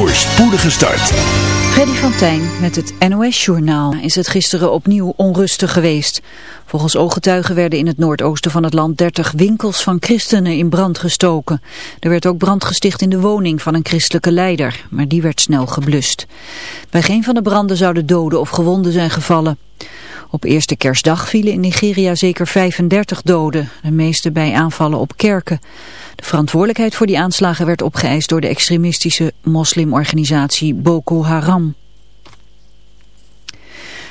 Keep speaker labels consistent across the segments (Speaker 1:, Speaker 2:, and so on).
Speaker 1: voor spoedige start.
Speaker 2: Freddy van Tijn met het NOS-journaal is het gisteren opnieuw onrustig geweest. Volgens ooggetuigen werden in het noordoosten van het land 30 winkels van christenen in brand gestoken. Er werd ook brand gesticht in de woning van een christelijke leider, maar die werd snel geblust. Bij geen van de branden zouden doden of gewonden zijn gevallen. Op eerste kerstdag vielen in Nigeria zeker 35 doden, de meeste bij aanvallen op kerken. De verantwoordelijkheid voor die aanslagen werd opgeëist door de extremistische moslimorganisatie Boko Haram.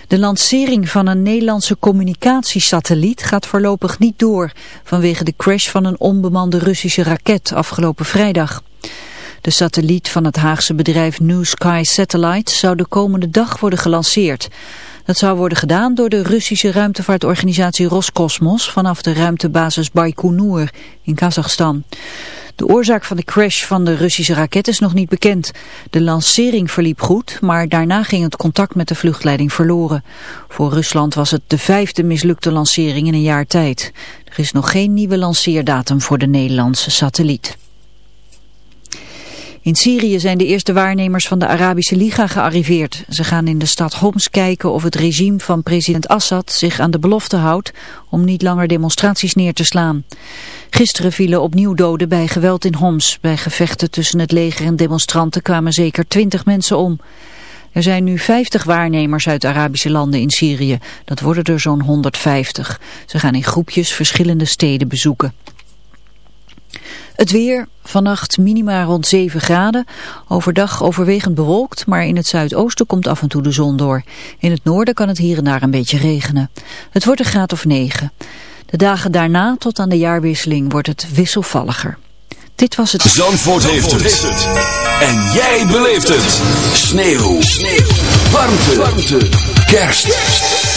Speaker 2: De lancering van een Nederlandse communicatiesatelliet gaat voorlopig niet door vanwege de crash van een onbemande Russische raket afgelopen vrijdag. De satelliet van het Haagse bedrijf New Sky Satellite zou de komende dag worden gelanceerd. Dat zou worden gedaan door de Russische ruimtevaartorganisatie Roscosmos vanaf de ruimtebasis Baikonur in Kazachstan. De oorzaak van de crash van de Russische raket is nog niet bekend. De lancering verliep goed, maar daarna ging het contact met de vluchtleiding verloren. Voor Rusland was het de vijfde mislukte lancering in een jaar tijd. Er is nog geen nieuwe lanceerdatum voor de Nederlandse satelliet. In Syrië zijn de eerste waarnemers van de Arabische Liga gearriveerd. Ze gaan in de stad Homs kijken of het regime van president Assad zich aan de belofte houdt om niet langer demonstraties neer te slaan. Gisteren vielen opnieuw doden bij geweld in Homs. Bij gevechten tussen het leger en demonstranten kwamen zeker twintig mensen om. Er zijn nu 50 waarnemers uit Arabische landen in Syrië. Dat worden er zo'n 150. Ze gaan in groepjes verschillende steden bezoeken. Het weer, vannacht minima rond 7 graden. Overdag overwegend bewolkt, maar in het zuidoosten komt af en toe de zon door. In het noorden kan het hier en daar een beetje regenen. Het wordt een graad of 9. De dagen daarna tot aan de jaarwisseling wordt het wisselvalliger. Dit was het...
Speaker 1: Zandvoort, heeft, het. En jij beleeft het. Sneeuw. Sneeuw. Warmte. Warmte. Kerst.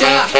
Speaker 3: じ。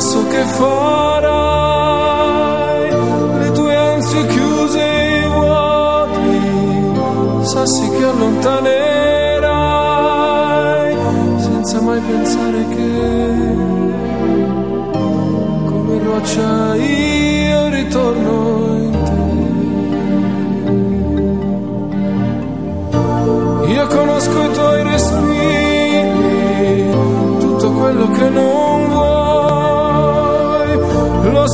Speaker 3: so
Speaker 4: che farai, le tue ansie chiuse e vuoti, sassi che allontanerai, senza mai pensare che, come roccia io ritorno in te. Io conosco i tuoi respiri, tutto quello che non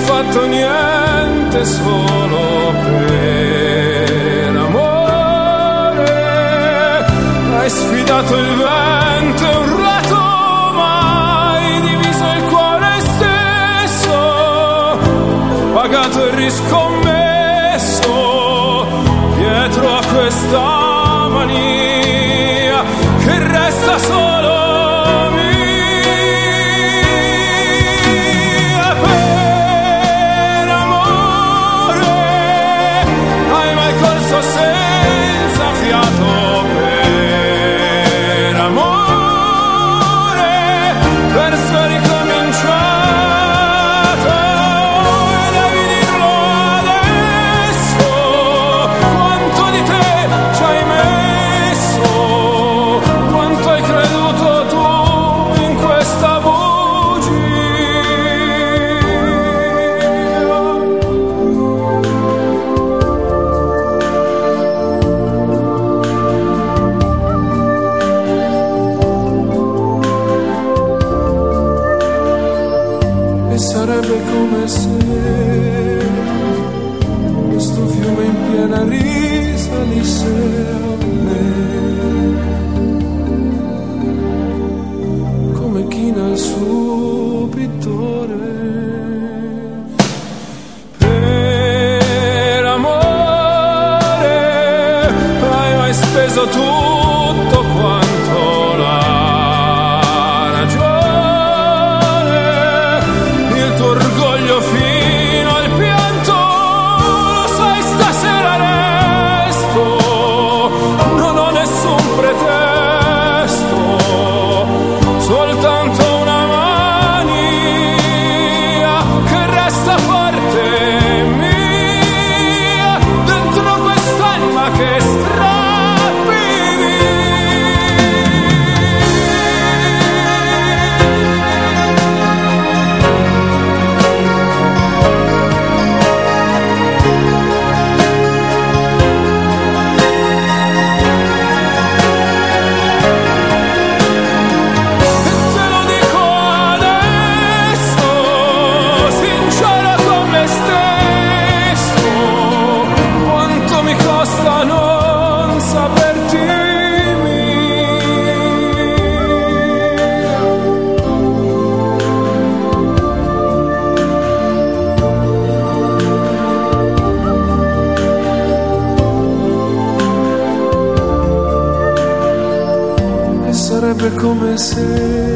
Speaker 4: fatto niente solo per amore. Hai sfidato il vento e urlato mai diviso il cuore stesso. Pagato e riscommesso dietro a questa
Speaker 5: comecei.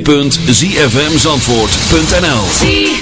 Speaker 5: www.zfmzandvoort.nl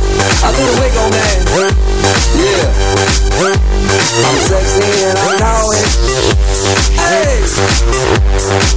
Speaker 6: Wiggle, man. Yeah. I'm sexy and I know it. Hey.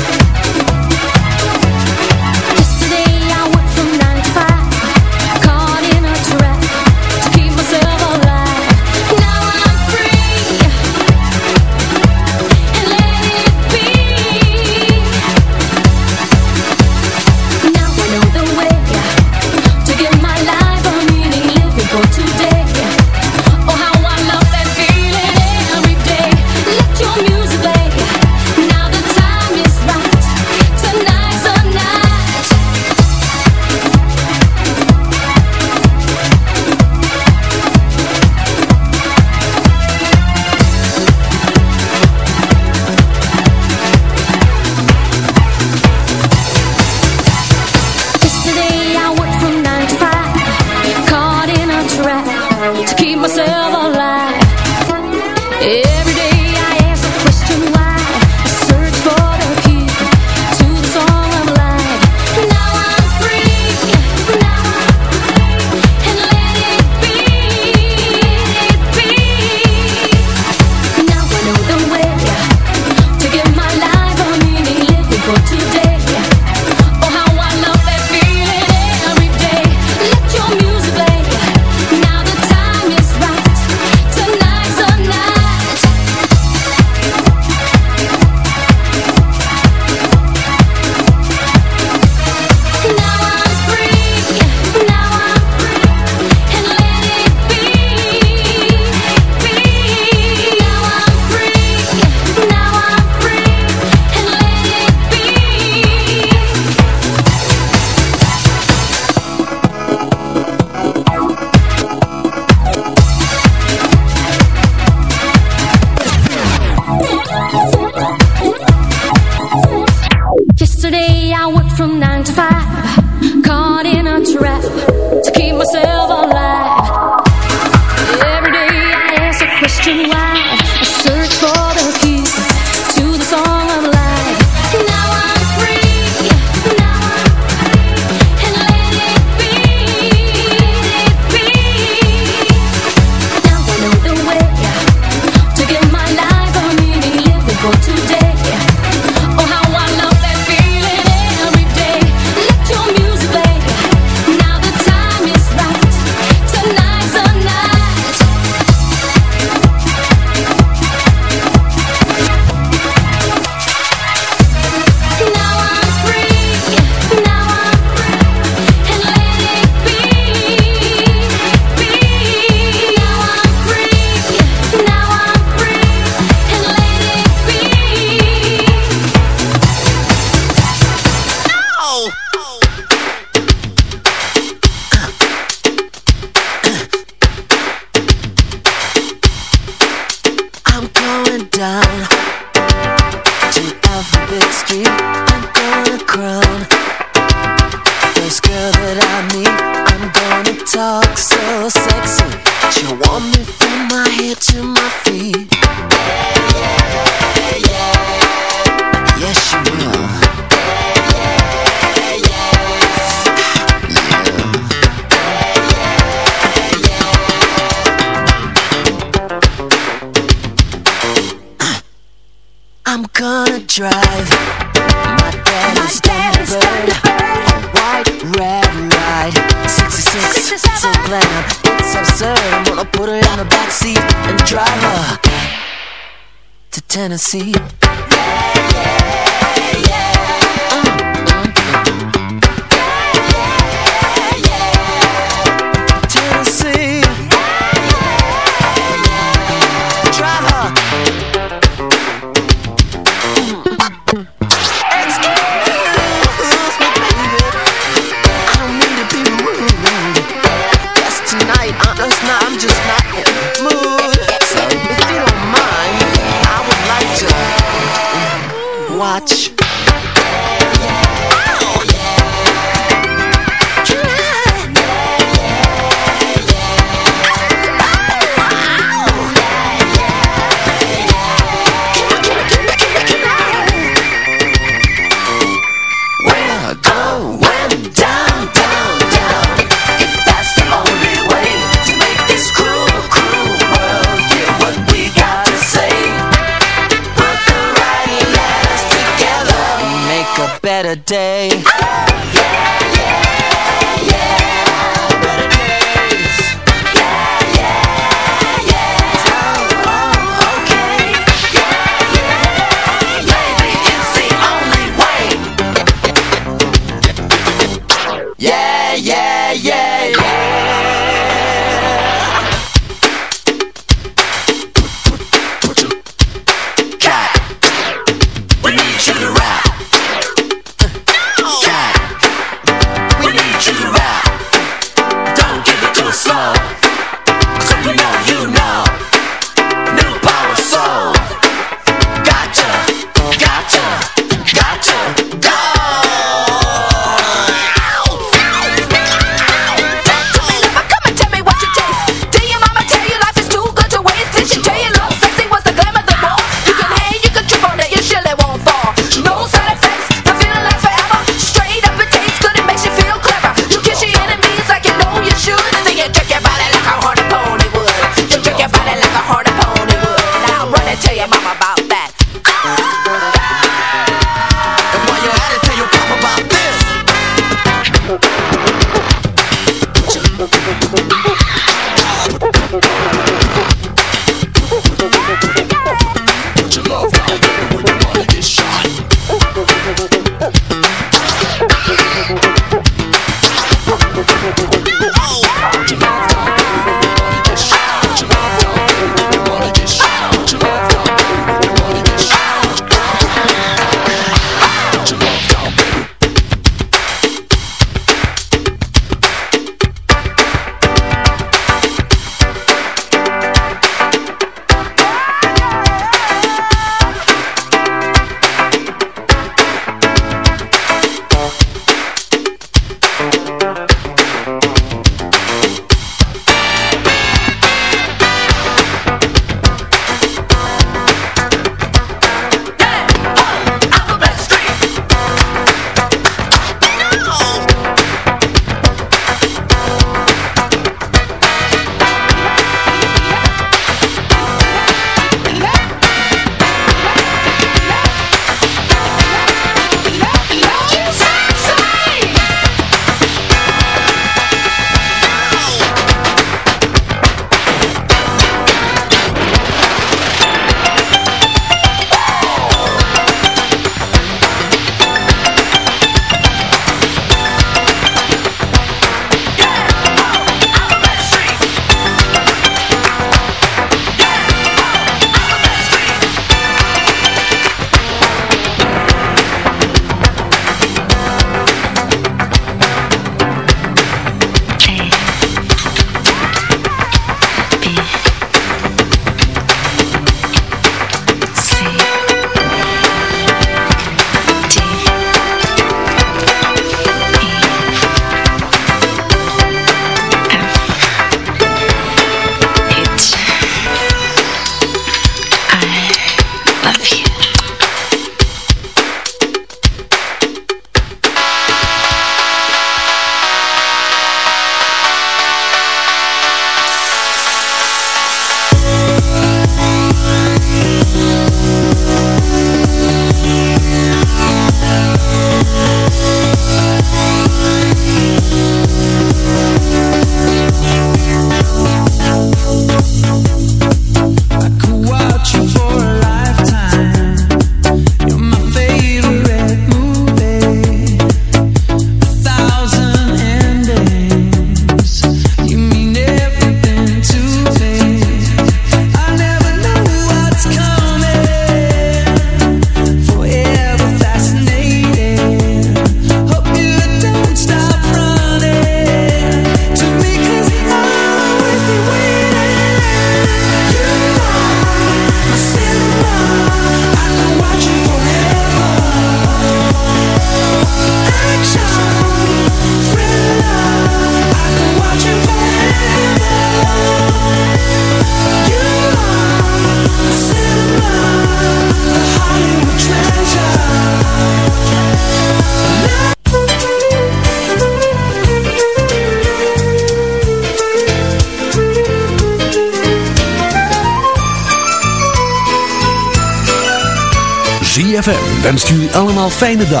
Speaker 7: Fijne dag.